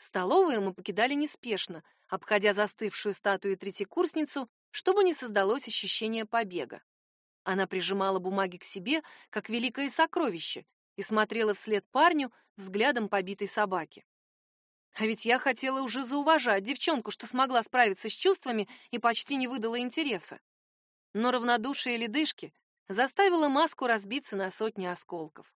Столовую мы покидали неспешно, обходя застывшую статую третьекурсницу, чтобы не создалось ощущение побега. Она прижимала бумаги к себе, как великое сокровище, и смотрела вслед парню взглядом побитой собаки. А ведь я хотела уже зауважать девчонку, что смогла справиться с чувствами и почти не выдала интереса. Но равнодушие ледышки заставило маску разбиться на сотни осколков.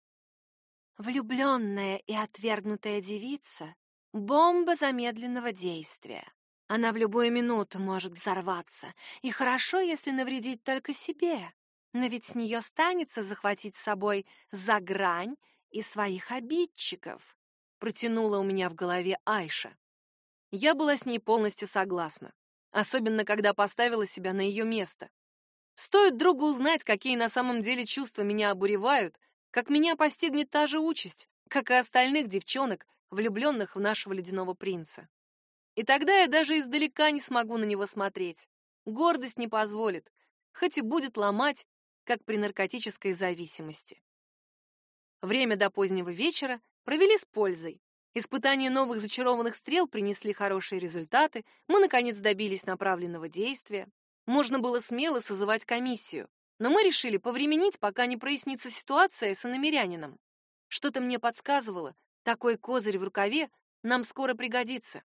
Влюбленная и отвергнутая девица — бомба замедленного действия. Она в любую минуту может взорваться, и хорошо, если навредить только себе. Но ведь с нее станется захватить с собой за грань и своих обидчиков протянула у меня в голове Айша. Я была с ней полностью согласна, особенно когда поставила себя на ее место. Стоит другу узнать, какие на самом деле чувства меня обуревают, как меня постигнет та же участь, как и остальных девчонок, влюбленных в нашего ледяного принца. И тогда я даже издалека не смогу на него смотреть. Гордость не позволит, хоть и будет ломать, как при наркотической зависимости. Время до позднего вечера провели с пользой. Испытания новых зачарованных стрел принесли хорошие результаты, мы, наконец, добились направленного действия. Можно было смело созывать комиссию, но мы решили повременить, пока не прояснится ситуация с иномерянином. Что-то мне подсказывало, такой козырь в рукаве нам скоро пригодится.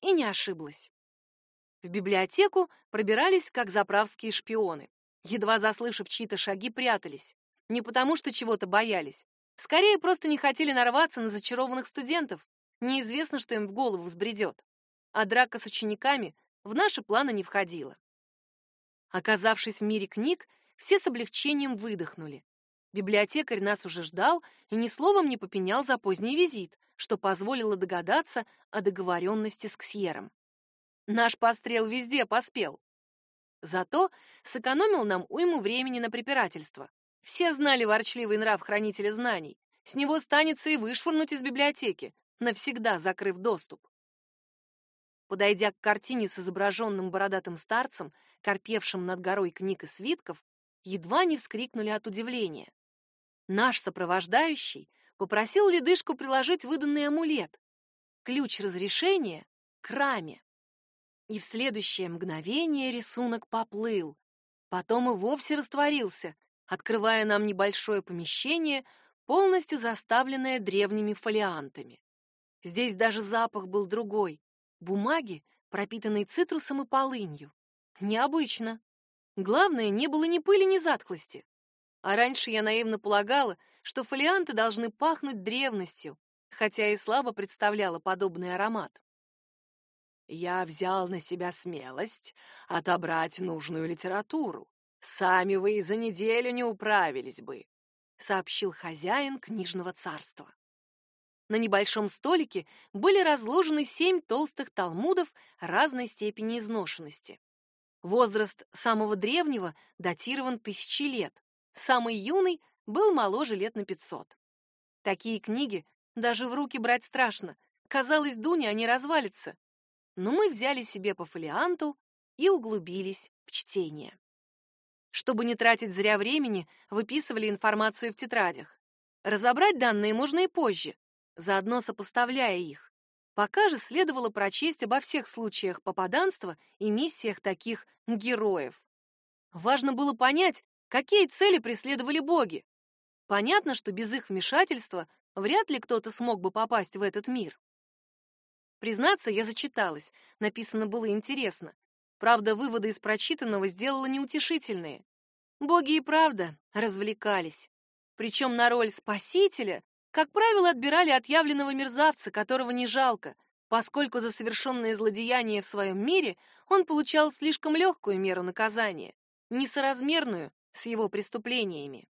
И не ошиблась. В библиотеку пробирались как заправские шпионы. Едва заслышав чьи-то шаги, прятались. Не потому, что чего-то боялись, Скорее, просто не хотели нарваться на зачарованных студентов. Неизвестно, что им в голову взбредет. А драка с учениками в наши планы не входила. Оказавшись в мире книг, все с облегчением выдохнули. Библиотекарь нас уже ждал и ни словом не попенял за поздний визит, что позволило догадаться о договоренности с Ксьером. Наш пострел везде поспел. Зато сэкономил нам уйму времени на препирательство. Все знали ворчливый нрав хранителя знаний. С него станется и вышвырнуть из библиотеки, навсегда закрыв доступ. Подойдя к картине с изображенным бородатым старцем, корпевшим над горой книг и свитков, едва не вскрикнули от удивления. Наш сопровождающий попросил ледышку приложить выданный амулет, ключ разрешения к раме. И в следующее мгновение рисунок поплыл, потом и вовсе растворился, открывая нам небольшое помещение, полностью заставленное древними фолиантами. Здесь даже запах был другой — бумаги, пропитанной цитрусом и полынью. Необычно. Главное, не было ни пыли, ни затхлости. А раньше я наивно полагала, что фолианты должны пахнуть древностью, хотя и слабо представляла подобный аромат. Я взял на себя смелость отобрать нужную литературу, Сами вы и за неделю не управились бы, сообщил хозяин книжного царства. На небольшом столике были разложены семь толстых талмудов разной степени изношенности. Возраст самого древнего датирован тысячи лет, самый юный был моложе лет на пятьсот. Такие книги даже в руки брать страшно. Казалось, Дуня они развалятся. Но мы взяли себе по фолианту и углубились в чтение. Чтобы не тратить зря времени, выписывали информацию в тетрадях. Разобрать данные можно и позже, заодно сопоставляя их. Пока же следовало прочесть обо всех случаях попаданства и миссиях таких героев. Важно было понять, какие цели преследовали боги. Понятно, что без их вмешательства вряд ли кто-то смог бы попасть в этот мир. Признаться, я зачиталась, написано было интересно. Правда, выводы из прочитанного сделала неутешительные. Боги и правда развлекались. Причем на роль спасителя, как правило, отбирали отъявленного мерзавца, которого не жалко, поскольку за совершенные злодеяния в своем мире он получал слишком легкую меру наказания, несоразмерную с его преступлениями.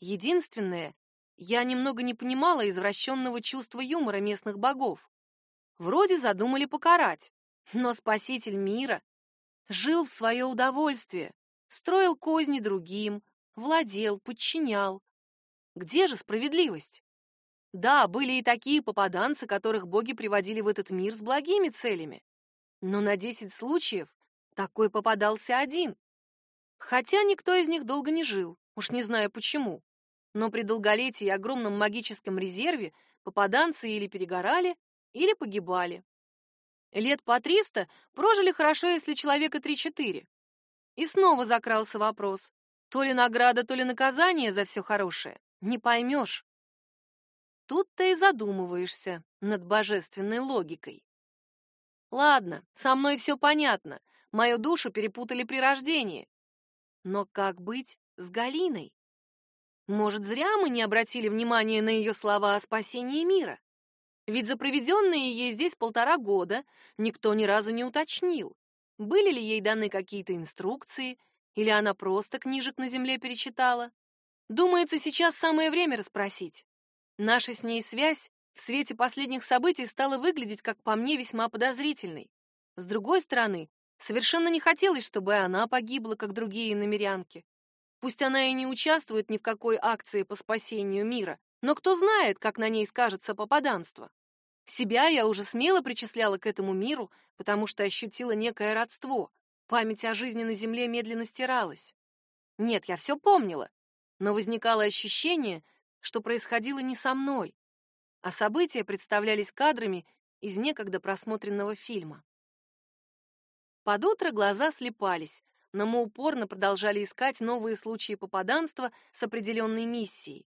Единственное, я немного не понимала извращенного чувства юмора местных богов. Вроде задумали покарать, но спаситель мира жил в свое удовольствие, строил козни другим, владел, подчинял. Где же справедливость? Да, были и такие попаданцы, которых боги приводили в этот мир с благими целями. Но на десять случаев такой попадался один. Хотя никто из них долго не жил, уж не знаю почему. Но при долголетии и огромном магическом резерве попаданцы или перегорали, или погибали. Лет по триста прожили хорошо, если человека три-четыре. И снова закрался вопрос. То ли награда, то ли наказание за все хорошее. Не поймешь. Тут-то и задумываешься над божественной логикой. Ладно, со мной все понятно. Мою душу перепутали при рождении. Но как быть с Галиной? Может, зря мы не обратили внимания на ее слова о спасении мира? Ведь за проведенные ей здесь полтора года никто ни разу не уточнил, были ли ей даны какие-то инструкции, или она просто книжек на земле перечитала. Думается, сейчас самое время расспросить. Наша с ней связь в свете последних событий стала выглядеть, как по мне, весьма подозрительной. С другой стороны, совершенно не хотелось, чтобы она погибла, как другие намерянки. Пусть она и не участвует ни в какой акции по спасению мира, но кто знает, как на ней скажется попаданство. Себя я уже смело причисляла к этому миру, потому что ощутила некое родство. Память о жизни на земле медленно стиралась. Нет, я все помнила, но возникало ощущение, что происходило не со мной, а события представлялись кадрами из некогда просмотренного фильма. Под утро глаза слепались, но мы упорно продолжали искать новые случаи попаданства с определенной миссией.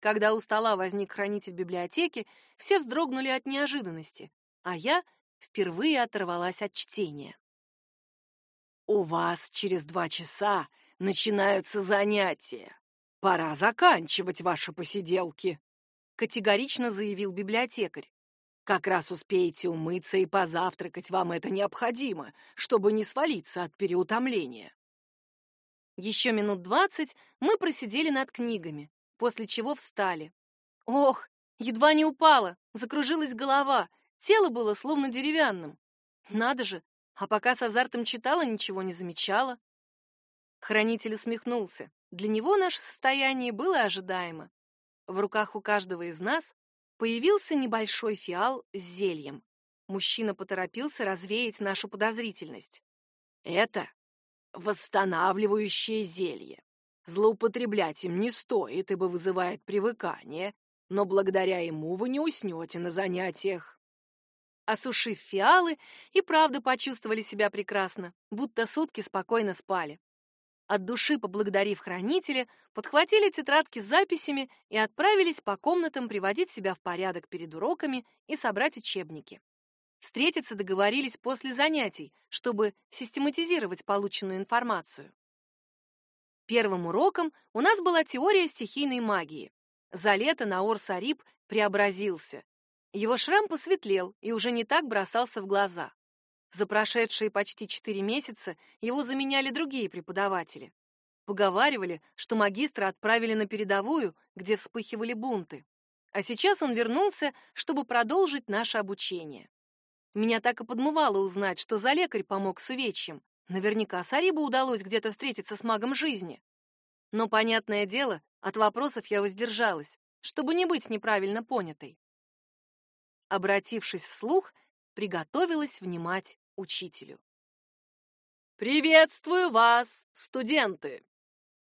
Когда у стола возник хранитель библиотеки, все вздрогнули от неожиданности, а я впервые оторвалась от чтения. «У вас через два часа начинаются занятия. Пора заканчивать ваши посиделки», — категорично заявил библиотекарь. «Как раз успеете умыться и позавтракать, вам это необходимо, чтобы не свалиться от переутомления». Еще минут двадцать мы просидели над книгами, после чего встали. Ох, едва не упала, закружилась голова, тело было словно деревянным. Надо же, а пока с азартом читала, ничего не замечала. Хранитель усмехнулся. Для него наше состояние было ожидаемо. В руках у каждого из нас появился небольшой фиал с зельем. Мужчина поторопился развеять нашу подозрительность. Это восстанавливающее зелье. Злоупотреблять им не стоит, ибо вызывает привыкание, но благодаря ему вы не уснете на занятиях. Осушив фиалы, и правда почувствовали себя прекрасно, будто сутки спокойно спали. От души поблагодарив хранителя, подхватили тетрадки с записями и отправились по комнатам приводить себя в порядок перед уроками и собрать учебники. Встретиться договорились после занятий, чтобы систематизировать полученную информацию. Первым уроком у нас была теория стихийной магии. За лето Наор Сариб преобразился. Его шрам посветлел и уже не так бросался в глаза. За прошедшие почти четыре месяца его заменяли другие преподаватели. Поговаривали, что магистра отправили на передовую, где вспыхивали бунты. А сейчас он вернулся, чтобы продолжить наше обучение. Меня так и подмывало узнать, что за лекарь помог с увечьем, Наверняка Сарибу удалось где-то встретиться с магом жизни. Но, понятное дело, от вопросов я воздержалась, чтобы не быть неправильно понятой. Обратившись вслух, приготовилась внимать учителю. «Приветствую вас, студенты!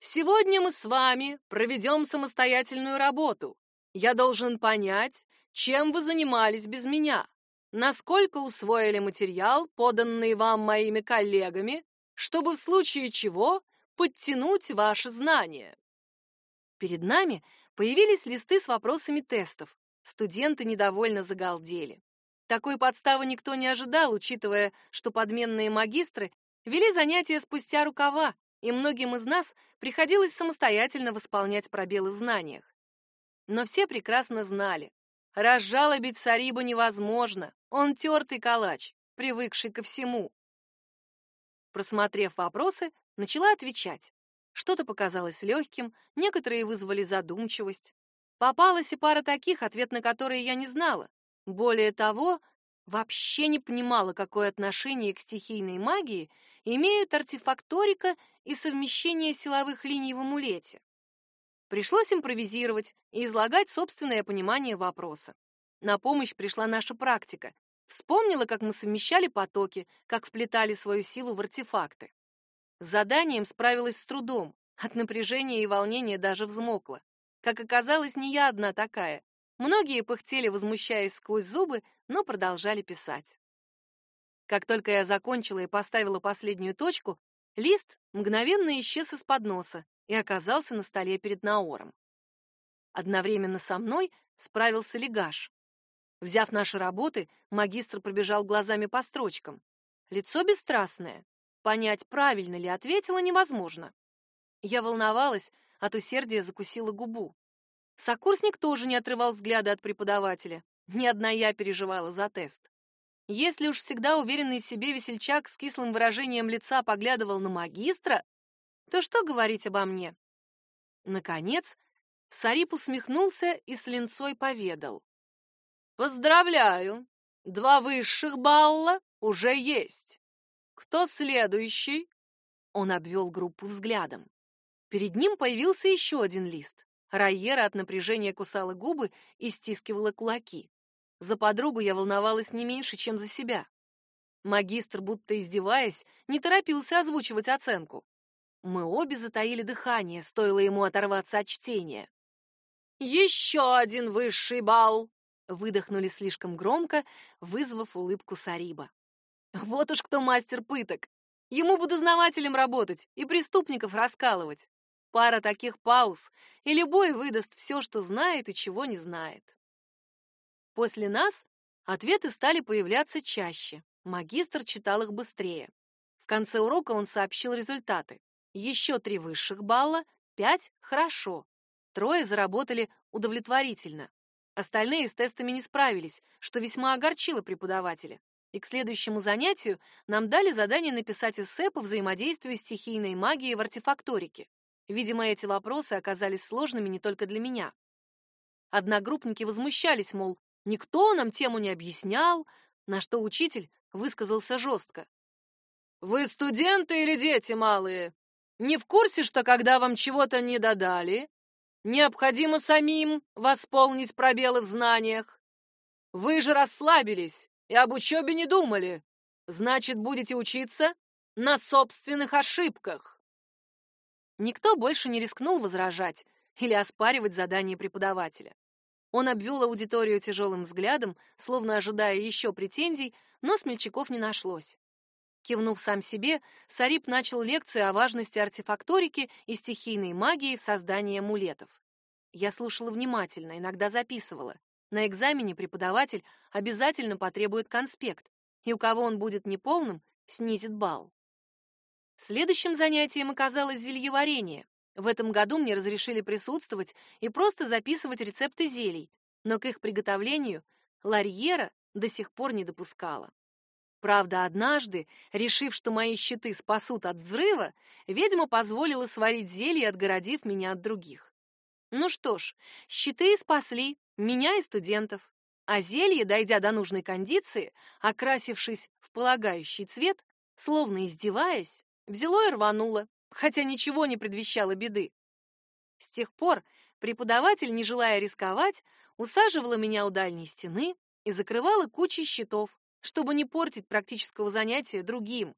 Сегодня мы с вами проведем самостоятельную работу. Я должен понять, чем вы занимались без меня насколько усвоили материал, поданный вам моими коллегами, чтобы в случае чего подтянуть ваши знания. Перед нами появились листы с вопросами тестов. Студенты недовольно загалдели. Такой подставы никто не ожидал, учитывая, что подменные магистры вели занятия спустя рукава, и многим из нас приходилось самостоятельно восполнять пробелы в знаниях. Но все прекрасно знали, разжалобить Сариба невозможно, он тертый калач, привыкший ко всему. Просмотрев вопросы, начала отвечать. Что-то показалось легким, некоторые вызвали задумчивость. Попалась и пара таких, ответ на которые я не знала. Более того, вообще не понимала, какое отношение к стихийной магии имеют артефакторика и совмещение силовых линий в амулете. Пришлось импровизировать и излагать собственное понимание вопроса. На помощь пришла наша практика. Вспомнила, как мы совмещали потоки, как вплетали свою силу в артефакты. С заданием справилась с трудом. От напряжения и волнения даже взмокла. Как оказалось, не я одна такая. Многие пыхтели, возмущаясь сквозь зубы, но продолжали писать. Как только я закончила и поставила последнюю точку, лист мгновенно исчез из-под носа и оказался на столе перед Наором. Одновременно со мной справился Легаш. Взяв наши работы, магистр пробежал глазами по строчкам. Лицо бесстрастное. Понять, правильно ли ответила, невозможно. Я волновалась, от усердия закусила губу. Сокурсник тоже не отрывал взгляда от преподавателя. Ни одна я переживала за тест. Если уж всегда уверенный в себе весельчак с кислым выражением лица поглядывал на магистра, то что говорить обо мне? Наконец, Сарип усмехнулся и с линцой поведал. «Поздравляю! Два высших балла уже есть. Кто следующий?» Он обвел группу взглядом. Перед ним появился еще один лист. Райера от напряжения кусала губы и стискивала кулаки. За подругу я волновалась не меньше, чем за себя. Магистр, будто издеваясь, не торопился озвучивать оценку. Мы обе затаили дыхание, стоило ему оторваться от чтения. «Еще один высший балл!» — выдохнули слишком громко, вызвав улыбку Сариба. «Вот уж кто мастер пыток! Ему бы дознавателем работать и преступников раскалывать. Пара таких пауз, и любой выдаст все, что знает и чего не знает. После нас ответы стали появляться чаще. Магистр читал их быстрее. В конце урока он сообщил результаты. Еще три высших балла, пять — хорошо. Трое заработали удовлетворительно. Остальные с тестами не справились, что весьма огорчило преподавателя. И к следующему занятию нам дали задание написать эссе по взаимодействию стихийной магии в артефакторике. Видимо, эти вопросы оказались сложными не только для меня. Одногруппники возмущались, мол, никто нам тему не объяснял, на что учитель высказался жестко. «Вы студенты или дети малые? Не в курсе, что когда вам чего-то не додали, необходимо самим восполнить пробелы в знаниях? Вы же расслабились и об учебе не думали. Значит, будете учиться на собственных ошибках. Никто больше не рискнул возражать или оспаривать задание преподавателя. Он обвел аудиторию тяжелым взглядом, словно ожидая еще претензий, но смельчаков не нашлось. Кивнув сам себе, Сарип начал лекцию о важности артефакторики и стихийной магии в создании амулетов. Я слушала внимательно, иногда записывала. На экзамене преподаватель обязательно потребует конспект, и у кого он будет неполным, снизит балл. Следующим занятием оказалось зельеварение. В этом году мне разрешили присутствовать и просто записывать рецепты зелий, но к их приготовлению Ларьера до сих пор не допускала. Правда, однажды, решив, что мои щиты спасут от взрыва, ведьма позволила сварить зелье, отгородив меня от других. Ну что ж, щиты спасли меня и студентов, а зелье, дойдя до нужной кондиции, окрасившись в полагающий цвет, словно издеваясь, Взяло и рвануло, хотя ничего не предвещало беды. С тех пор преподаватель, не желая рисковать, усаживала меня у дальней стены и закрывала кучей щитов, чтобы не портить практического занятия другим.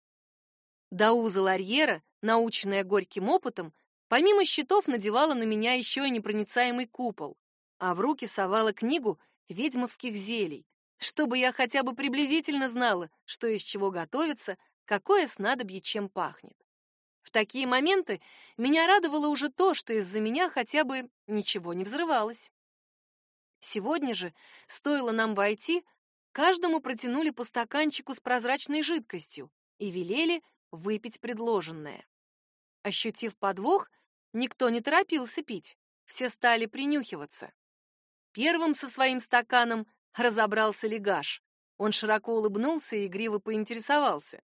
Дауза Ларьера, наученная горьким опытом, помимо щитов надевала на меня еще и непроницаемый купол, а в руки совала книгу ведьмовских зелий, чтобы я хотя бы приблизительно знала, что из чего готовится, какое снадобье чем пахнет. В такие моменты меня радовало уже то, что из-за меня хотя бы ничего не взрывалось. Сегодня же, стоило нам войти, каждому протянули по стаканчику с прозрачной жидкостью и велели выпить предложенное. Ощутив подвох, никто не торопился пить, все стали принюхиваться. Первым со своим стаканом разобрался Легаш. Он широко улыбнулся и игриво поинтересовался.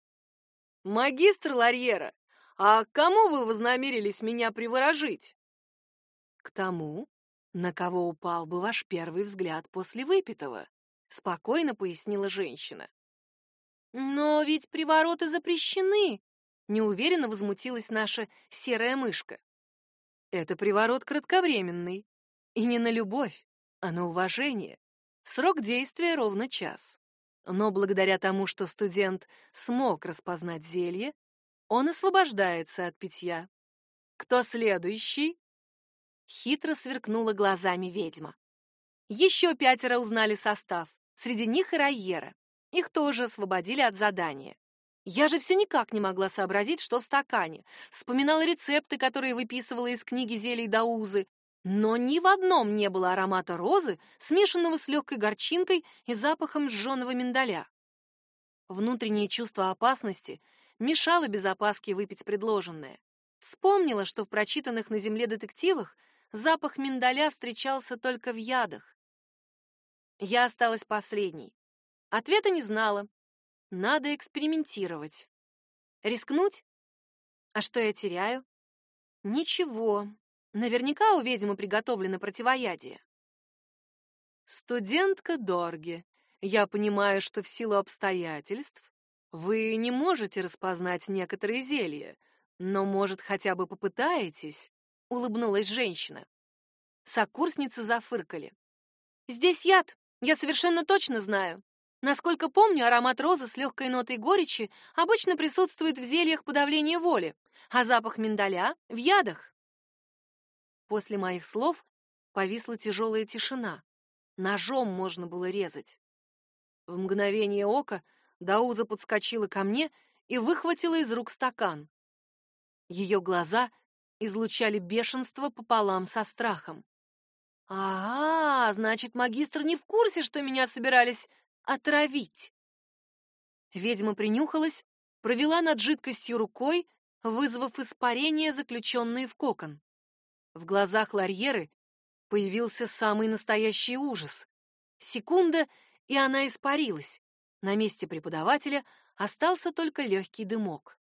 «Магистр Ларьера, а кому вы вознамерились меня приворожить?» «К тому, на кого упал бы ваш первый взгляд после выпитого», — спокойно пояснила женщина. «Но ведь привороты запрещены», — неуверенно возмутилась наша серая мышка. «Это приворот кратковременный. И не на любовь, а на уважение. Срок действия ровно час. Но благодаря тому, что студент смог распознать зелье, он освобождается от питья. Кто следующий? Хитро сверкнула глазами ведьма. Еще пятеро узнали состав. Среди них и Райера. Их тоже освободили от задания. Я же все никак не могла сообразить, что в стакане. Вспоминала рецепты, которые выписывала из книги зелий Даузы, но ни в одном не было аромата розы, смешанного с легкой горчинкой и запахом сжженного миндаля. Внутреннее чувство опасности мешало без опаски выпить предложенное. Вспомнила, что в прочитанных на земле детективах запах миндаля встречался только в ядах. Я осталась последней. Ответа не знала. Надо экспериментировать. Рискнуть? А что я теряю? Ничего. Наверняка у ведьмы приготовлено противоядие. Студентка Дорги, я понимаю, что в силу обстоятельств вы не можете распознать некоторые зелья, но, может, хотя бы попытаетесь, улыбнулась женщина. Сокурсницы зафыркали. Здесь яд, я совершенно точно знаю. Насколько помню, аромат розы с легкой нотой горечи обычно присутствует в зельях подавления воли, а запах миндаля — в ядах. После моих слов повисла тяжелая тишина. Ножом можно было резать. В мгновение ока Дауза подскочила ко мне и выхватила из рук стакан. Ее глаза излучали бешенство пополам со страхом. «А, значит, магистр не в курсе, что меня собирались отравить!» Ведьма принюхалась, провела над жидкостью рукой, вызвав испарение, заключенные в кокон. В глазах Ларьеры появился самый настоящий ужас. Секунда, и она испарилась. На месте преподавателя остался только легкий дымок.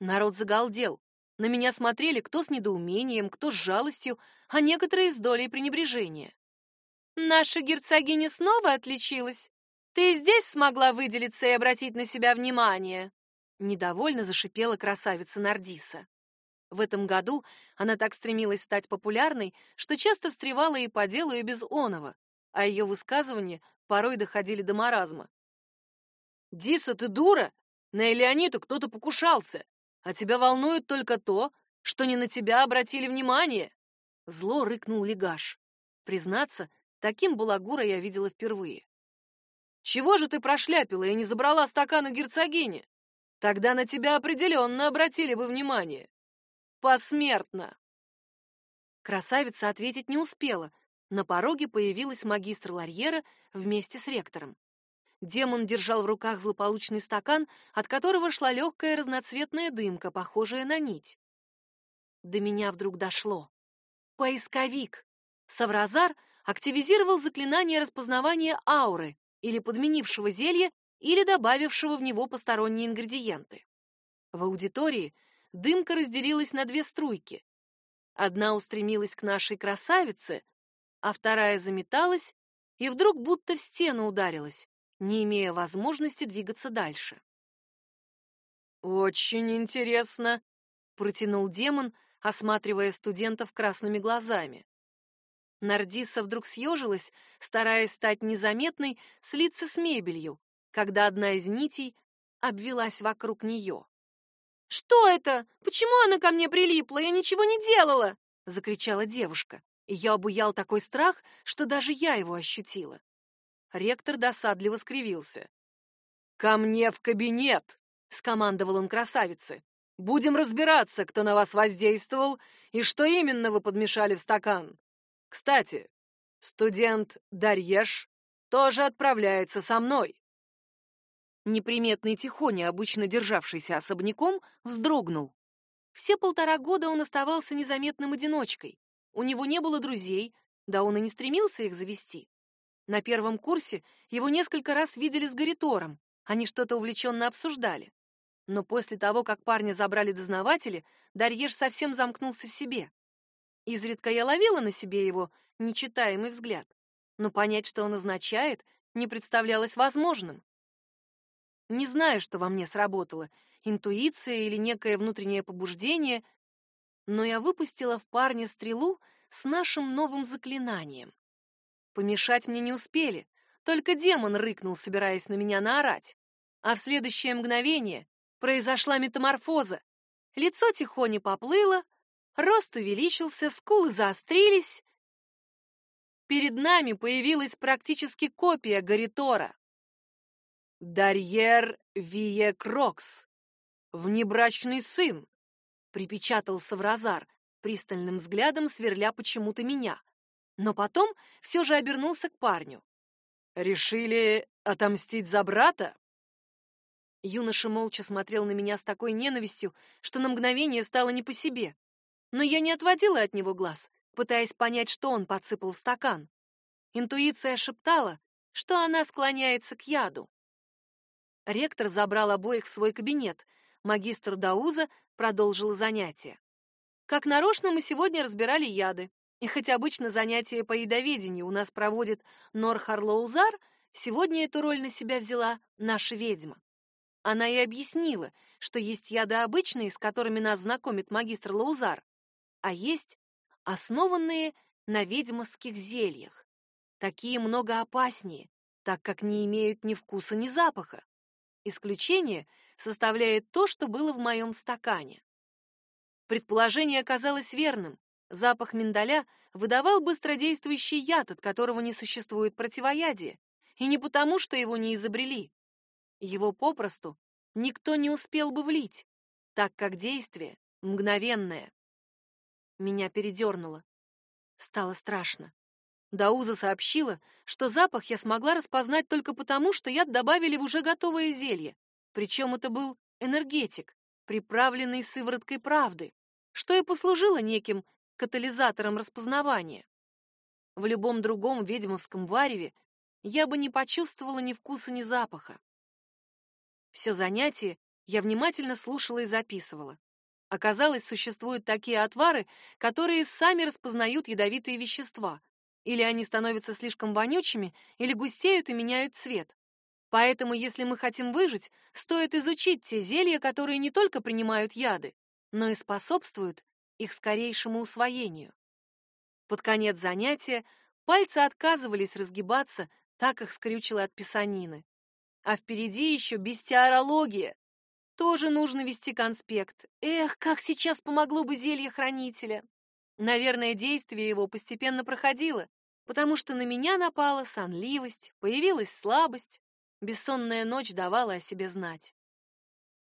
Народ загалдел. На меня смотрели кто с недоумением, кто с жалостью, а некоторые с долей пренебрежения. «Наша герцогиня снова отличилась. Ты здесь смогла выделиться и обратить на себя внимание?» Недовольно зашипела красавица Нардиса. В этом году она так стремилась стать популярной, что часто встревала и по делу, и без оного, а ее высказывания порой доходили до маразма. «Диса, ты дура! На Элеониту кто-то покушался, а тебя волнует только то, что не на тебя обратили внимание!» Зло рыкнул Легаш. Признаться, таким балагура я видела впервые. «Чего же ты прошляпила и не забрала стакан у герцогини? Тогда на тебя определенно обратили бы внимание!» Посмертно!» Красавица ответить не успела. На пороге появилась магистр Ларьера вместе с ректором. Демон держал в руках злополучный стакан, от которого шла легкая разноцветная дымка, похожая на нить. До меня вдруг дошло. Поисковик. Савразар активизировал заклинание распознавания ауры или подменившего зелье, или добавившего в него посторонние ингредиенты. В аудитории дымка разделилась на две струйки. Одна устремилась к нашей красавице, а вторая заметалась и вдруг будто в стену ударилась, не имея возможности двигаться дальше. «Очень интересно», — протянул демон, осматривая студентов красными глазами. Нардиса вдруг съежилась, стараясь стать незаметной, слиться с мебелью, когда одна из нитей обвелась вокруг нее. «Что это? Почему она ко мне прилипла? Я ничего не делала!» — закричала девушка. И я обуял такой страх, что даже я его ощутила. Ректор досадливо скривился. «Ко мне в кабинет!» — скомандовал он красавице. «Будем разбираться, кто на вас воздействовал и что именно вы подмешали в стакан. Кстати, студент Дарьеш тоже отправляется со мной». Неприметный Тихоня, обычно державшийся особняком, вздрогнул. Все полтора года он оставался незаметным одиночкой. У него не было друзей, да он и не стремился их завести. На первом курсе его несколько раз видели с Гаритором, они что-то увлеченно обсуждали. Но после того, как парня забрали дознаватели, Дарьеш совсем замкнулся в себе. Изредка я ловила на себе его нечитаемый взгляд, но понять, что он означает, не представлялось возможным. Не знаю, что во мне сработало, интуиция или некое внутреннее побуждение, но я выпустила в парня стрелу с нашим новым заклинанием. Помешать мне не успели, только демон рыкнул, собираясь на меня наорать. А в следующее мгновение произошла метаморфоза. Лицо тихони поплыло, рост увеличился, скулы заострились. перед нами появилась практически копия Гаритора. «Дарьер Вие Крокс, внебрачный сын», — припечатал Савразар, пристальным взглядом сверля почему-то меня. Но потом все же обернулся к парню. «Решили отомстить за брата?» Юноша молча смотрел на меня с такой ненавистью, что на мгновение стало не по себе. Но я не отводила от него глаз, пытаясь понять, что он подсыпал в стакан. Интуиция шептала, что она склоняется к яду. Ректор забрал обоих в свой кабинет. Магистр Дауза продолжил занятия. Как нарочно мы сегодня разбирали яды. И хоть обычно занятия по ядоведению у нас проводит Нор Харлоузар, сегодня эту роль на себя взяла наша ведьма. Она и объяснила, что есть яды обычные, с которыми нас знакомит магистр Лаузар, а есть основанные на ведьмовских зельях. Такие много опаснее, так как не имеют ни вкуса, ни запаха. Исключение составляет то, что было в моем стакане. Предположение оказалось верным. Запах миндаля выдавал быстродействующий яд, от которого не существует противоядия, и не потому, что его не изобрели. Его попросту никто не успел бы влить, так как действие мгновенное. Меня передернуло. Стало страшно. Дауза сообщила, что запах я смогла распознать только потому, что яд добавили в уже готовое зелье. Причем это был энергетик, приправленный сывороткой правды, что и послужило неким катализатором распознавания. В любом другом ведьмовском вареве я бы не почувствовала ни вкуса, ни запаха. Все занятие я внимательно слушала и записывала. Оказалось, существуют такие отвары, которые сами распознают ядовитые вещества. Или они становятся слишком вонючими, или густеют и меняют цвет. Поэтому, если мы хотим выжить, стоит изучить те зелья, которые не только принимают яды, но и способствуют их скорейшему усвоению. Под конец занятия пальцы отказывались разгибаться, так их скрючило от писанины. А впереди еще бестиарология. Тоже нужно вести конспект. Эх, как сейчас помогло бы зелье хранителя. Наверное, действие его постепенно проходило, потому что на меня напала сонливость, появилась слабость. Бессонная ночь давала о себе знать.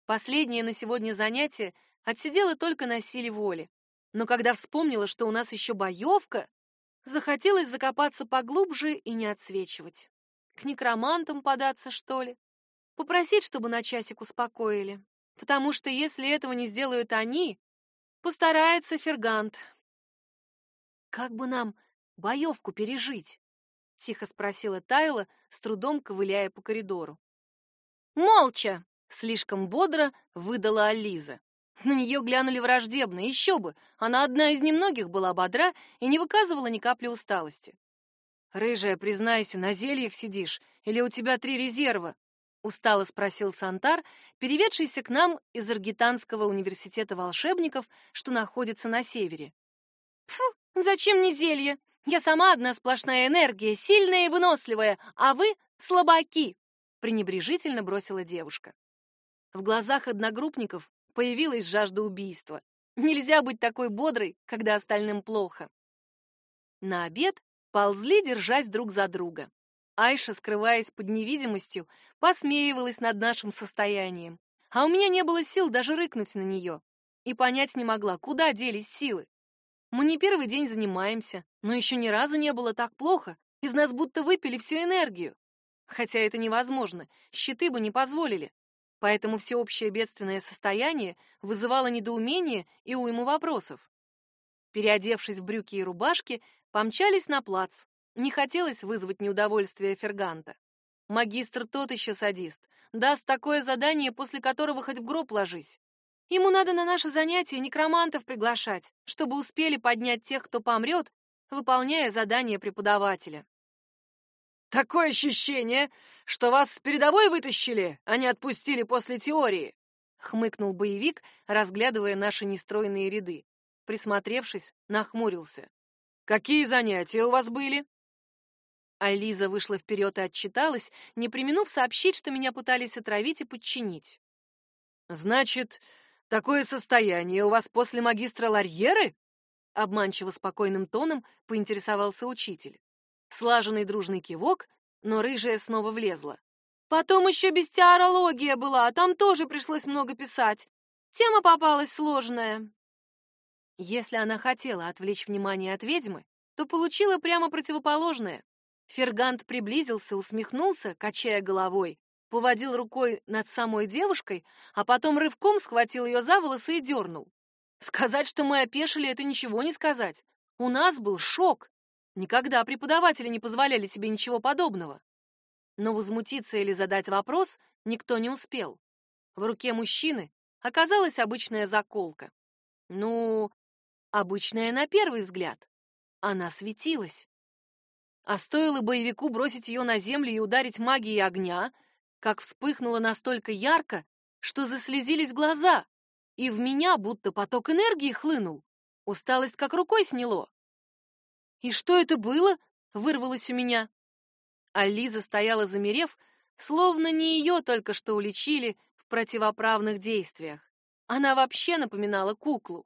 Последнее на сегодня занятие отсидела только на силе воли. Но когда вспомнила, что у нас еще боевка, захотелось закопаться поглубже и не отсвечивать. К некромантам податься, что ли? Попросить, чтобы на часик успокоили. Потому что если этого не сделают они, постарается Фергант. Как бы нам боевку пережить? Тихо спросила Тайла, с трудом ковыляя по коридору. Молча, слишком бодро выдала Ализа. На нее глянули враждебно, еще бы, она одна из немногих была бодра и не выказывала ни капли усталости. «Рыжая, признайся, на зельях сидишь? Или у тебя три резерва?» — устало спросил Сантар, переведшийся к нам из Аргитанского университета волшебников, что находится на севере. «Фу, зачем мне зелье? Я сама одна сплошная энергия, сильная и выносливая, а вы — слабаки!» — пренебрежительно бросила девушка. В глазах одногруппников появилась жажда убийства. Нельзя быть такой бодрой, когда остальным плохо. На обед ползли, держась друг за друга. Айша, скрываясь под невидимостью, посмеивалась над нашим состоянием, а у меня не было сил даже рыкнуть на нее. И понять не могла, куда делись силы. Мы не первый день занимаемся, но еще ни разу не было так плохо, из нас будто выпили всю энергию. Хотя это невозможно, щиты бы не позволили. Поэтому всеобщее бедственное состояние вызывало недоумение и уйму вопросов. Переодевшись в брюки и рубашки, Помчались на плац. Не хотелось вызвать неудовольствие Ферганта. Магистр тот еще садист. Даст такое задание, после которого хоть в гроб ложись. Ему надо на наше занятие некромантов приглашать, чтобы успели поднять тех, кто помрет, выполняя задание преподавателя. Такое ощущение, что вас с передовой вытащили, а не отпустили после теории, хмыкнул боевик, разглядывая наши нестройные ряды. Присмотревшись, нахмурился. Какие занятия у вас были? Ализа вышла вперед и отчиталась, не преминув сообщить, что меня пытались отравить и подчинить. Значит, такое состояние у вас после магистра Ларьеры? Обманчиво спокойным тоном поинтересовался учитель. Слаженный дружный кивок, но рыжая снова влезла. Потом еще бестиарология была, там тоже пришлось много писать. Тема попалась сложная. Если она хотела отвлечь внимание от ведьмы, то получила прямо противоположное. Фергант приблизился, усмехнулся, качая головой, поводил рукой над самой девушкой, а потом рывком схватил ее за волосы и дернул. Сказать, что мы опешили, это ничего не сказать. У нас был шок. Никогда преподаватели не позволяли себе ничего подобного. Но возмутиться или задать вопрос никто не успел. В руке мужчины оказалась обычная заколка. Ну, обычная на первый взгляд. Она светилась. А стоило боевику бросить ее на землю и ударить магией огня, как вспыхнуло настолько ярко, что заслезились глаза, и в меня будто поток энергии хлынул. Усталость как рукой сняло. «И что это было?» — вырвалось у меня. А Лиза стояла замерев, словно не ее только что уличили в противоправных действиях. Она вообще напоминала куклу.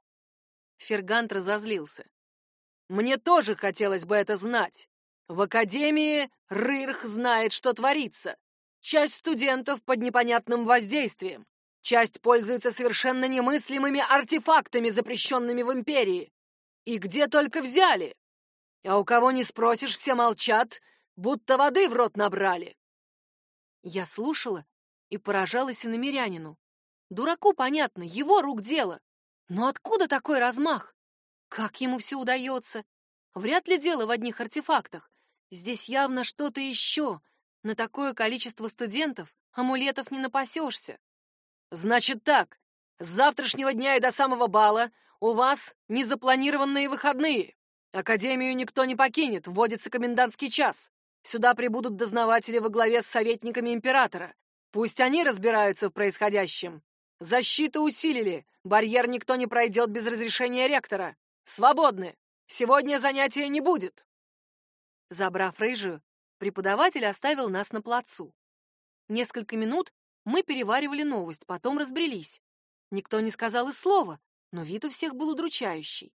Фергант разозлился. «Мне тоже хотелось бы это знать. В академии Рырх знает, что творится. Часть студентов под непонятным воздействием. Часть пользуется совершенно немыслимыми артефактами, запрещенными в Империи. И где только взяли. А у кого не спросишь, все молчат, будто воды в рот набрали. Я слушала и поражалась иномерянину. Дураку понятно, его рук дело. Но откуда такой размах? Как ему все удается? Вряд ли дело в одних артефактах. Здесь явно что-то еще. На такое количество студентов амулетов не напасешься. Значит так, с завтрашнего дня и до самого бала у вас незапланированные выходные. Академию никто не покинет, вводится комендантский час. Сюда прибудут дознаватели во главе с советниками императора. Пусть они разбираются в происходящем. Защиту усилили, барьер никто не пройдет без разрешения ректора. Свободны. Сегодня занятия не будет. Забрав рыжую, преподаватель оставил нас на плацу. Несколько минут мы переваривали новость, потом разбрелись. Никто не сказал и слова, но вид у всех был удручающий.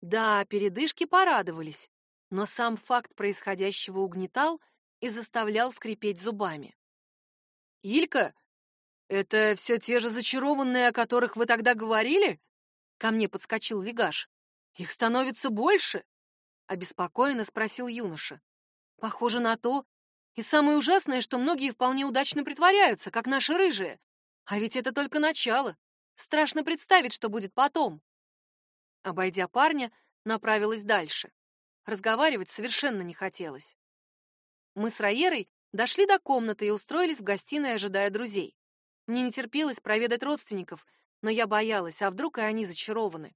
Да, передышки порадовались, но сам факт происходящего угнетал и заставлял скрипеть зубами. «Илька, это все те же зачарованные, о которых вы тогда говорили?» Ко мне подскочил Вигаш. «Их становится больше?» Обеспокоенно спросил юноша. «Похоже на то. И самое ужасное, что многие вполне удачно притворяются, как наши рыжие. А ведь это только начало. Страшно представить, что будет потом». Обойдя парня, направилась дальше. Разговаривать совершенно не хотелось. Мы с Раерой дошли до комнаты и устроились в гостиной, ожидая друзей. Мне не терпелось проведать родственников, но я боялась, а вдруг и они зачарованы.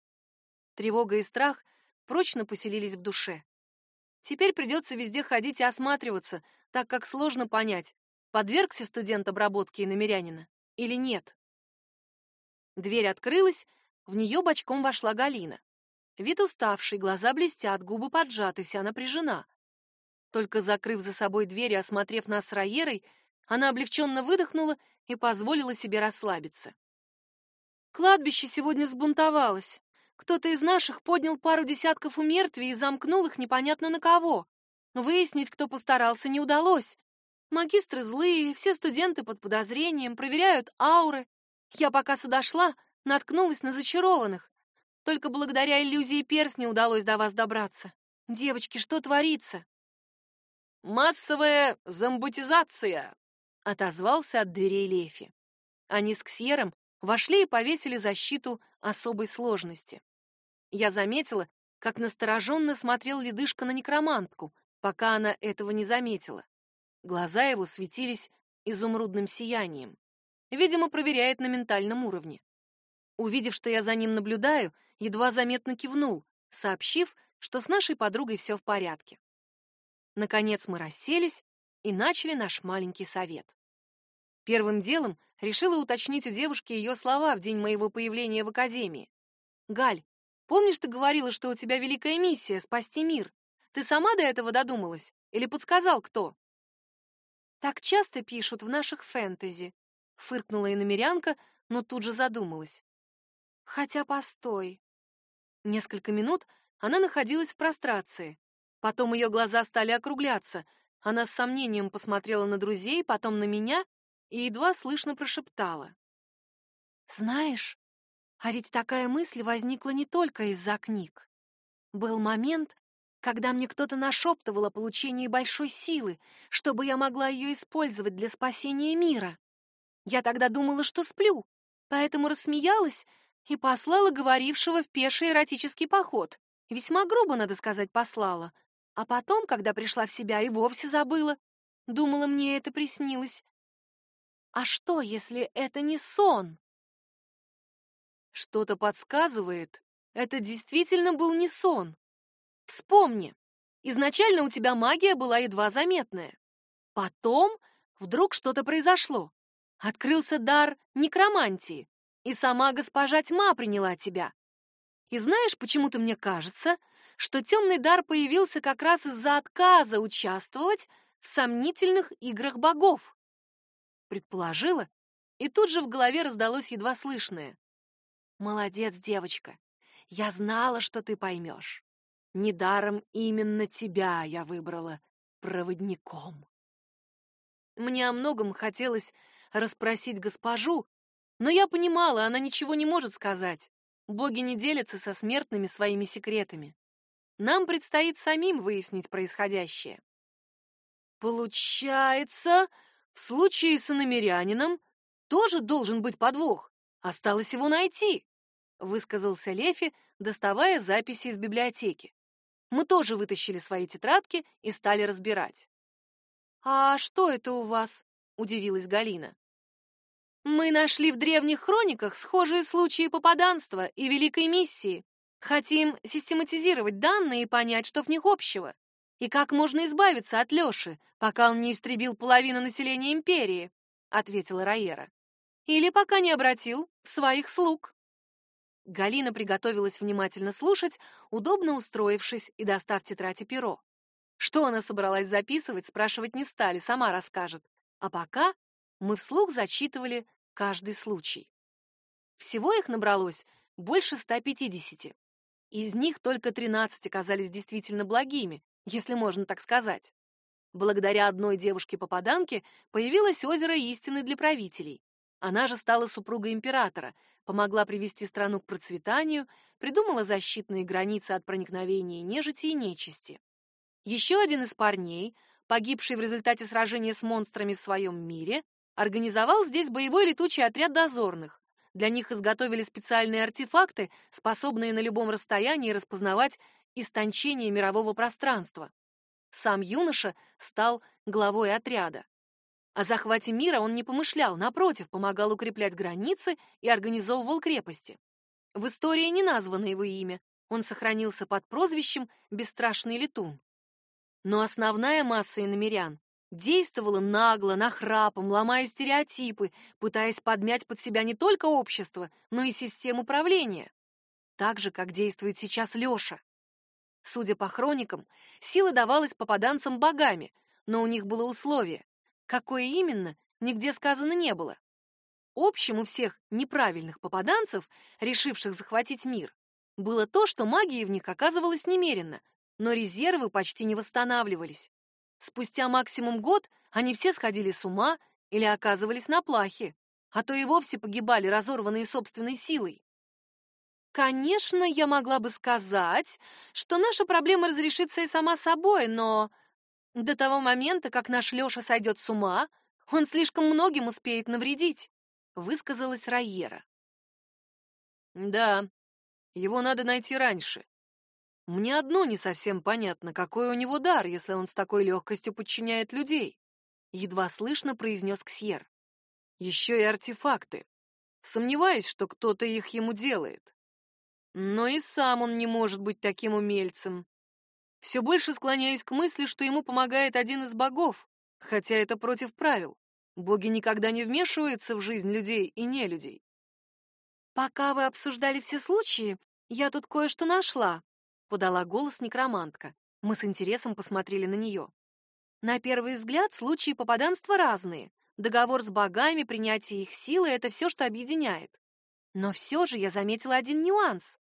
Тревога и страх прочно поселились в душе. Теперь придется везде ходить и осматриваться, так как сложно понять, подвергся студент обработке иномерянина или нет. Дверь открылась, в нее бочком вошла Галина. Вид уставший, глаза блестят, губы поджаты, вся напряжена. Только закрыв за собой дверь и осмотрев нас с Раерой, она облегченно выдохнула и позволила себе расслабиться. Кладбище сегодня взбунтовалось. Кто-то из наших поднял пару десятков умертвий и замкнул их непонятно на кого. Выяснить, кто постарался, не удалось. Магистры злые, все студенты под подозрением, проверяют ауры. Я пока сюда шла, наткнулась на зачарованных. Только благодаря иллюзии перстня удалось до вас добраться. Девочки, что творится? Массовая зомбутизация, отозвался от дверей Лефи. Они с Ксьером вошли и повесили защиту особой сложности. Я заметила, как настороженно смотрел ледышка на некромантку, пока она этого не заметила. Глаза его светились изумрудным сиянием. Видимо, проверяет на ментальном уровне. Увидев, что я за ним наблюдаю, едва заметно кивнул, сообщив, что с нашей подругой все в порядке. Наконец мы расселись и начали наш маленький совет. Первым делом решила уточнить у девушки ее слова в день моего появления в академии. «Галь, помнишь, ты говорила, что у тебя великая миссия — спасти мир? Ты сама до этого додумалась? Или подсказал кто?» «Так часто пишут в наших фэнтези», — фыркнула иномерянка, но тут же задумалась. Хотя постой. Несколько минут она находилась в прострации. Потом ее глаза стали округляться. Она с сомнением посмотрела на друзей, потом на меня и едва слышно прошептала. «Знаешь, а ведь такая мысль возникла не только из-за книг. Был момент, когда мне кто-то нашептывал о получении большой силы, чтобы я могла ее использовать для спасения мира. Я тогда думала, что сплю, поэтому рассмеялась и послала говорившего в пеший эротический поход. Весьма грубо, надо сказать, послала. А потом, когда пришла в себя, и вовсе забыла. Думала, мне это приснилось. А что, если это не сон? Что-то подсказывает, это действительно был не сон. Вспомни, изначально у тебя магия была едва заметная. Потом вдруг что-то произошло. Открылся дар некромантии, и сама госпожа тьма приняла тебя. И знаешь, почему-то мне кажется, что темный дар появился как раз из-за отказа участвовать в сомнительных играх богов. Предположила, и тут же в голове раздалось едва слышное. «Молодец, девочка, я знала, что ты поймешь. Недаром именно тебя я выбрала проводником». Мне о многом хотелось расспросить госпожу, но я понимала, она ничего не может сказать. Боги не делятся со смертными своими секретами. Нам предстоит самим выяснить происходящее. Получается, в случае с иномерянином тоже должен быть подвох. Осталось его найти, высказался Лефи, доставая записи из библиотеки. Мы тоже вытащили свои тетрадки и стали разбирать. А что это у вас? удивилась Галина. Мы нашли в древних хрониках схожие случаи попаданства и великой миссии. Хотим систематизировать данные и понять, что в них общего. И как можно избавиться от Лёши, пока он не истребил половину населения империи, ответила Раера. Или пока не обратил в своих слуг. Галина приготовилась внимательно слушать, удобно устроившись и достав тетрадь и перо. Что она собралась записывать, спрашивать не стали, сама расскажет. А пока мы вслух зачитывали каждый случай. Всего их набралось больше 150. Из них только 13 оказались действительно благими, если можно так сказать. Благодаря одной девушке-попаданке появилось озеро истины для правителей. Она же стала супругой императора, помогла привести страну к процветанию, придумала защитные границы от проникновения нежити и нечисти. Еще один из парней, погибший в результате сражения с монстрами в своем мире, организовал здесь боевой летучий отряд дозорных. Для них изготовили специальные артефакты, способные на любом расстоянии распознавать истончение мирового пространства. Сам юноша стал главой отряда. О захвате мира он не помышлял, напротив, помогал укреплять границы и организовывал крепости. В истории не названо его имя, он сохранился под прозвищем «Бесстрашный летун». Но основная масса иномерян действовала нагло, нахрапом, ломая стереотипы, пытаясь подмять под себя не только общество, но и систему правления. Так же, как действует сейчас Лёша. Судя по хроникам, сила давалась попаданцам богами, но у них было условие. Какое именно, нигде сказано не было. Общим у всех неправильных попаданцев, решивших захватить мир, было то, что магии в них оказывалось немерено, но резервы почти не восстанавливались. Спустя максимум год они все сходили с ума или оказывались на плахе, а то и вовсе погибали, разорванные собственной силой. Конечно, я могла бы сказать, что наша проблема разрешится и сама собой, но до того момента, как наш Лёша сойдет с ума, он слишком многим успеет навредить, высказалась Райера. Да, его надо найти раньше. Мне одно не совсем понятно, какой у него дар, если он с такой легкостью подчиняет людей. Едва слышно произнес Ксьер. Еще и артефакты. Сомневаюсь, что кто-то их ему делает. Но и сам он не может быть таким умельцем. Все больше склоняюсь к мысли, что ему помогает один из богов, хотя это против правил. Боги никогда не вмешиваются в жизнь людей и нелюдей. Пока вы обсуждали все случаи, я тут кое-что нашла, подала голос некромантка. Мы с интересом посмотрели на нее. На первый взгляд, случаи попаданства разные. Договор с богами, принятие их силы — это все, что объединяет. Но все же я заметила один нюанс.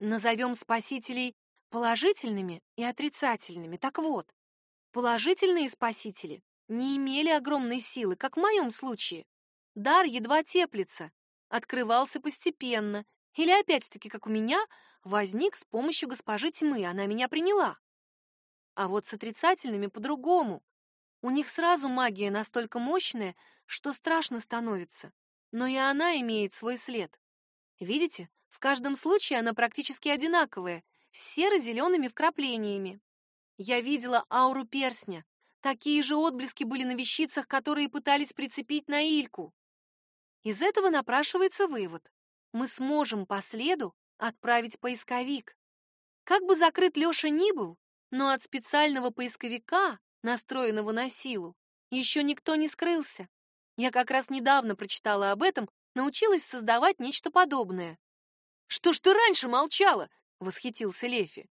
Назовем спасителей положительными и отрицательными. Так вот, положительные спасители не имели огромной силы, как в моем случае. Дар едва теплится, открывался постепенно, или опять-таки, как у меня, возник с помощью госпожи тьмы, она меня приняла. А вот с отрицательными по-другому. У них сразу магия настолько мощная, что страшно становится. Но и она имеет свой след. Видите, в каждом случае она практически одинаковая, с серо-зелеными вкраплениями. Я видела ауру перстня. Такие же отблески были на вещицах, которые пытались прицепить на Ильку. Из этого напрашивается вывод. Мы сможем по следу отправить поисковик. Как бы закрыт Лёша ни был, но от специального поисковика, настроенного на силу, еще никто не скрылся. Я как раз недавно прочитала об этом, научилась создавать нечто подобное. «Что ж ты раньше молчала?» — восхитился Лефи.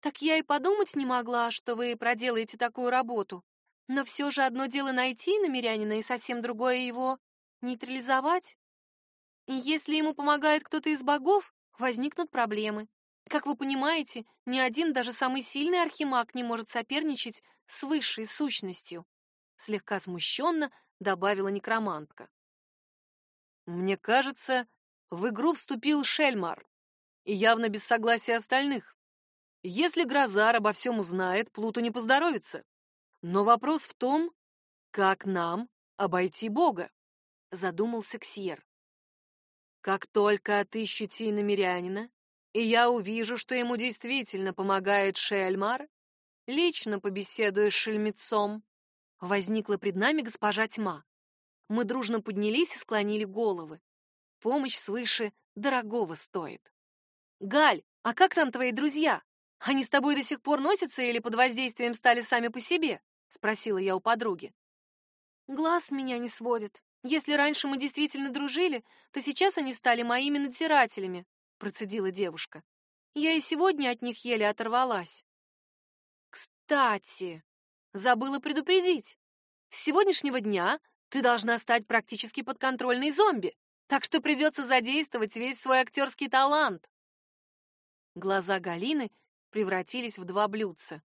«Так я и подумать не могла, что вы проделаете такую работу. Но все же одно дело найти намерянина, и совсем другое его нейтрализовать. И если ему помогает кто-то из богов, возникнут проблемы. Как вы понимаете, ни один, даже самый сильный архимаг не может соперничать с высшей сущностью. Слегка смущенно добавила некромантка. Мне кажется, в игру вступил Шельмар, и явно без согласия остальных. Если Грозар обо всем узнает, Плуту не поздоровится. Но вопрос в том, как нам обойти Бога, задумался Ксьер. Как только отыщете иномирянина, и я увижу, что ему действительно помогает Шельмар, лично побеседую с шельмецом. Возникла пред нами госпожа Тьма. Мы дружно поднялись и склонили головы. Помощь свыше дорогого стоит. «Галь, а как там твои друзья? Они с тобой до сих пор носятся или под воздействием стали сами по себе?» — спросила я у подруги. «Глаз меня не сводит. Если раньше мы действительно дружили, то сейчас они стали моими надзирателями, процедила девушка. Я и сегодня от них еле оторвалась. Кстати, забыла предупредить. С сегодняшнего дня ты должна стать практически подконтрольной зомби, так что придется задействовать весь свой актерский талант. Глаза Галины превратились в два блюдца.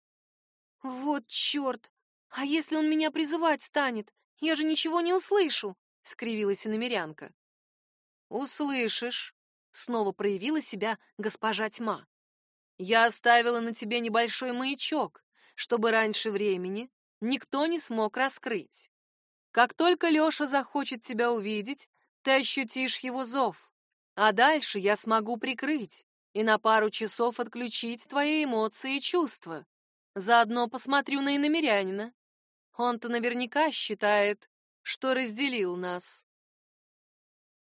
Вот черт! А если он меня призывать станет? Я же ничего не услышу скривилась иномерянка. Услышишь, снова проявила себя госпожа Тьма. Я оставила на тебе небольшой маячок, чтобы раньше времени никто не смог раскрыть. Как только Лёша захочет тебя увидеть, ты ощутишь его зов, а дальше я смогу прикрыть и на пару часов отключить твои эмоции и чувства. Заодно посмотрю на иномерянина. Он-то наверняка считает, что разделил нас.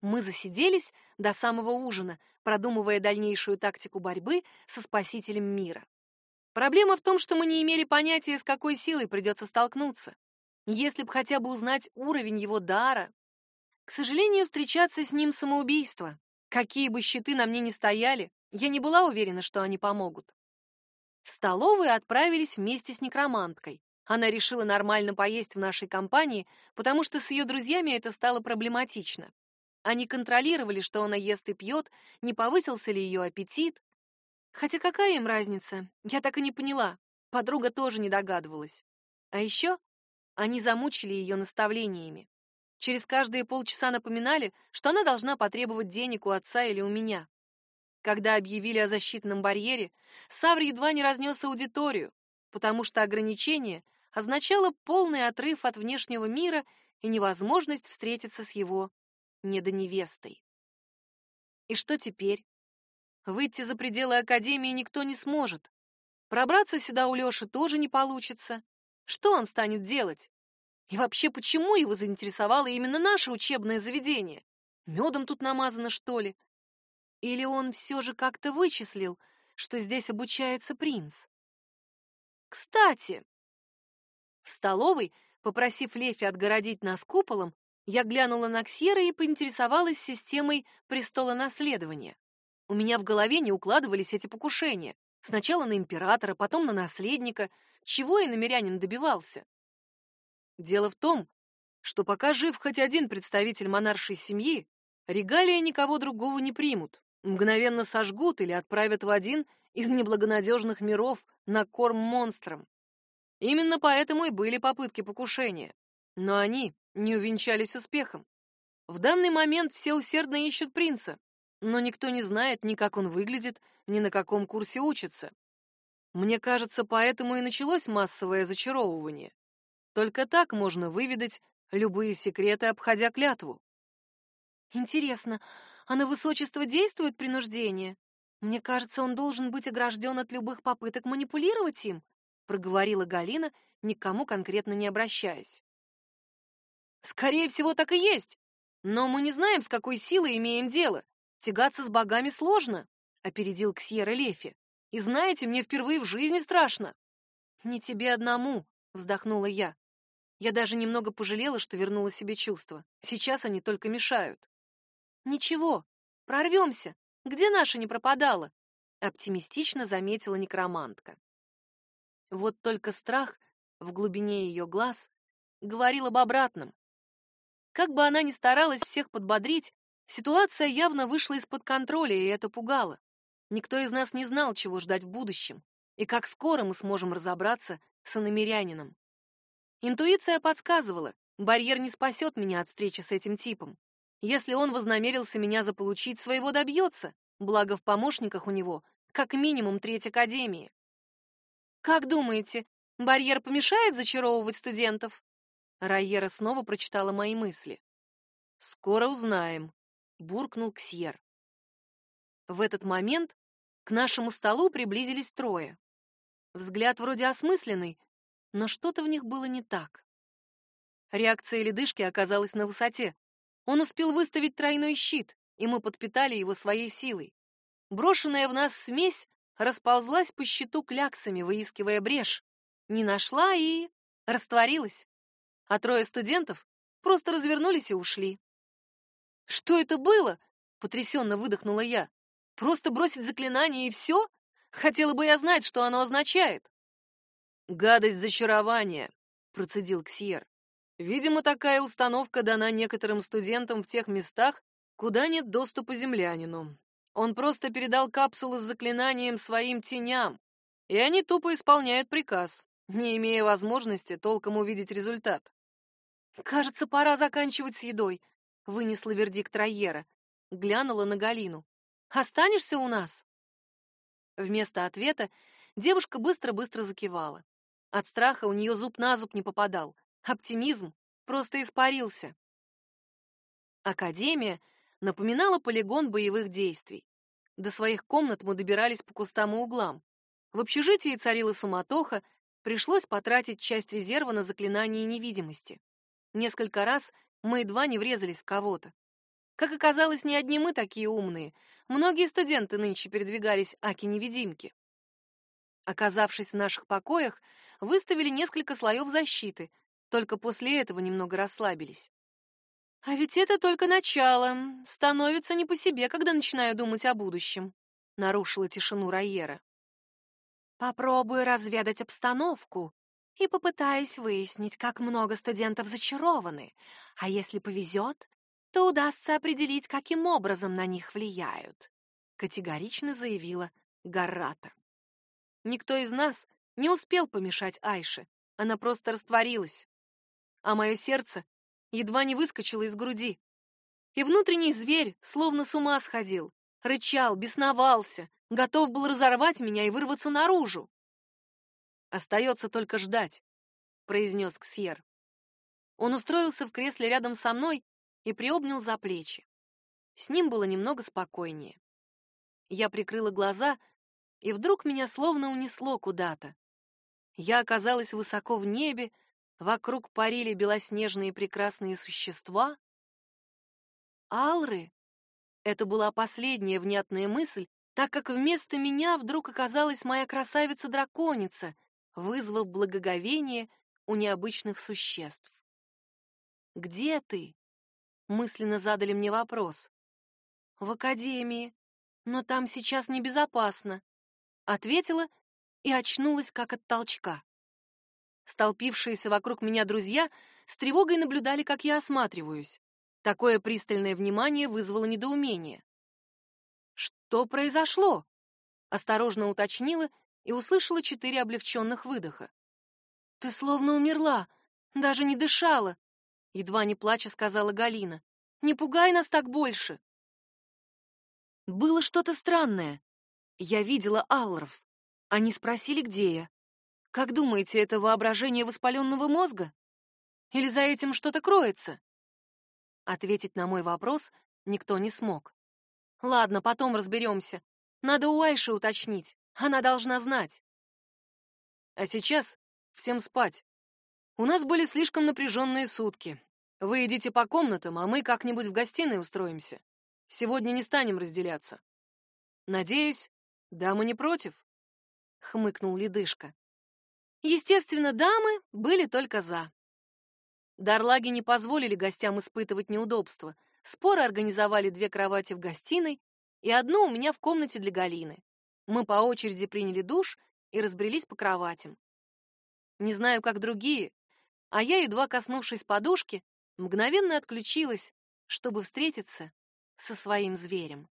Мы засиделись до самого ужина, продумывая дальнейшую тактику борьбы со спасителем мира. Проблема в том, что мы не имели понятия, с какой силой придется столкнуться. Если б хотя бы узнать уровень его дара. К сожалению, встречаться с ним самоубийство. Какие бы щиты на мне ни стояли, я не была уверена, что они помогут. В столовую отправились вместе с некроманткой. Она решила нормально поесть в нашей компании, потому что с ее друзьями это стало проблематично. Они контролировали, что она ест и пьет, не повысился ли ее аппетит. Хотя какая им разница? Я так и не поняла. Подруга тоже не догадывалась. А еще они замучили ее наставлениями. Через каждые полчаса напоминали, что она должна потребовать денег у отца или у меня. Когда объявили о защитном барьере, Савр едва не разнес аудиторию, потому что ограничения означало полный отрыв от внешнего мира и невозможность встретиться с его недоневестой. И что теперь? Выйти за пределы академии никто не сможет. Пробраться сюда у Лёши тоже не получится. Что он станет делать? И вообще, почему его заинтересовало именно наше учебное заведение? Медом тут намазано, что ли? Или он все же как-то вычислил, что здесь обучается принц? Кстати, в столовой, попросив Лефи отгородить нас куполом, я глянула на Ксера и поинтересовалась системой престола наследования. У меня в голове не укладывались эти покушения. Сначала на императора, потом на наследника. Чего и намерянин добивался? Дело в том, что пока жив хоть один представитель монаршей семьи, регалии никого другого не примут, мгновенно сожгут или отправят в один из неблагонадежных миров на корм монстрам. Именно поэтому и были попытки покушения. Но они не увенчались успехом. В данный момент все усердно ищут принца, но никто не знает ни как он выглядит, ни на каком курсе учится. Мне кажется, поэтому и началось массовое зачаровывание. Только так можно выведать любые секреты, обходя клятву. Интересно, а на высочество действует принуждение? Мне кажется, он должен быть огражден от любых попыток манипулировать им, проговорила Галина, никому конкретно не обращаясь. Скорее всего, так и есть. Но мы не знаем, с какой силой имеем дело. Тягаться с богами сложно, опередил Ксьера Лефи. И знаете, мне впервые в жизни страшно. Не тебе одному, вздохнула я. Я даже немного пожалела, что вернула себе чувства. Сейчас они только мешают. Ничего, прорвемся. Где наша не пропадала? Оптимистично заметила некромантка. Вот только страх в глубине ее глаз говорил об обратном. Как бы она ни старалась всех подбодрить, ситуация явно вышла из-под контроля, и это пугало. Никто из нас не знал, чего ждать в будущем, и как скоро мы сможем разобраться с иномерянином. Интуиция подсказывала, барьер не спасет меня от встречи с этим типом. Если он вознамерился меня заполучить, своего добьется, благо в помощниках у него как минимум треть академии. Как думаете, барьер помешает зачаровывать студентов? Райера снова прочитала мои мысли. «Скоро узнаем», — буркнул Ксьер. В этот момент к нашему столу приблизились трое. Взгляд вроде осмысленный, но что-то в них было не так. Реакция ледышки оказалась на высоте. Он успел выставить тройной щит, и мы подпитали его своей силой. Брошенная в нас смесь расползлась по щиту кляксами, выискивая брешь. Не нашла и растворилась а трое студентов просто развернулись и ушли. «Что это было?» — потрясенно выдохнула я. «Просто бросить заклинание и все? Хотела бы я знать, что оно означает». «Гадость зачарования», — процедил Ксьер. «Видимо, такая установка дана некоторым студентам в тех местах, куда нет доступа землянину. Он просто передал капсулы с заклинанием своим теням, и они тупо исполняют приказ, не имея возможности толком увидеть результат. «Кажется, пора заканчивать с едой», — вынесла вердикт Райера. Глянула на Галину. «Останешься у нас?» Вместо ответа девушка быстро-быстро закивала. От страха у нее зуб на зуб не попадал. Оптимизм просто испарился. Академия напоминала полигон боевых действий. До своих комнат мы добирались по кустам и углам. В общежитии царила суматоха, пришлось потратить часть резерва на заклинание невидимости. Несколько раз мы едва не врезались в кого-то. Как оказалось, не одни мы такие умные. Многие студенты нынче передвигались аки-невидимки. Оказавшись в наших покоях, выставили несколько слоев защиты. Только после этого немного расслабились. А ведь это только начало. Становится не по себе, когда начинаю думать о будущем. Нарушила тишину Райера. Попробую разведать обстановку и попытаюсь выяснить, как много студентов зачарованы, а если повезет, то удастся определить, каким образом на них влияют», — категорично заявила Гаррата. Никто из нас не успел помешать Айше, она просто растворилась. А мое сердце едва не выскочило из груди. И внутренний зверь словно с ума сходил, рычал, бесновался, готов был разорвать меня и вырваться наружу. Остается только ждать, произнес Ксьер. Он устроился в кресле рядом со мной и приобнял за плечи. С ним было немного спокойнее. Я прикрыла глаза, и вдруг меня словно унесло куда-то. Я оказалась высоко в небе, вокруг парили белоснежные прекрасные существа. Алры? Это была последняя внятная мысль, так как вместо меня вдруг оказалась моя красавица-драконица — вызвав благоговение у необычных существ. «Где ты?» — мысленно задали мне вопрос. «В академии, но там сейчас небезопасно», — ответила и очнулась как от толчка. Столпившиеся вокруг меня друзья с тревогой наблюдали, как я осматриваюсь. Такое пристальное внимание вызвало недоумение. «Что произошло?» Осторожно уточнила и услышала четыре облегченных выдоха. «Ты словно умерла, даже не дышала», — едва не плача сказала Галина. «Не пугай нас так больше». Было что-то странное. Я видела Алларов. Они спросили, где я. Как думаете, это воображение воспаленного мозга? Или за этим что-то кроется? Ответить на мой вопрос никто не смог. Ладно, потом разберемся. Надо у Айши уточнить. Она должна знать. А сейчас всем спать. У нас были слишком напряженные сутки. Вы идите по комнатам, а мы как-нибудь в гостиной устроимся. Сегодня не станем разделяться. Надеюсь, дамы не против? Хмыкнул Ледышка. Естественно, дамы были только за. Дарлаги не позволили гостям испытывать неудобства. Споры организовали две кровати в гостиной и одну у меня в комнате для Галины. Мы по очереди приняли душ и разбрелись по кроватям. Не знаю, как другие, а я, едва коснувшись подушки, мгновенно отключилась, чтобы встретиться со своим зверем.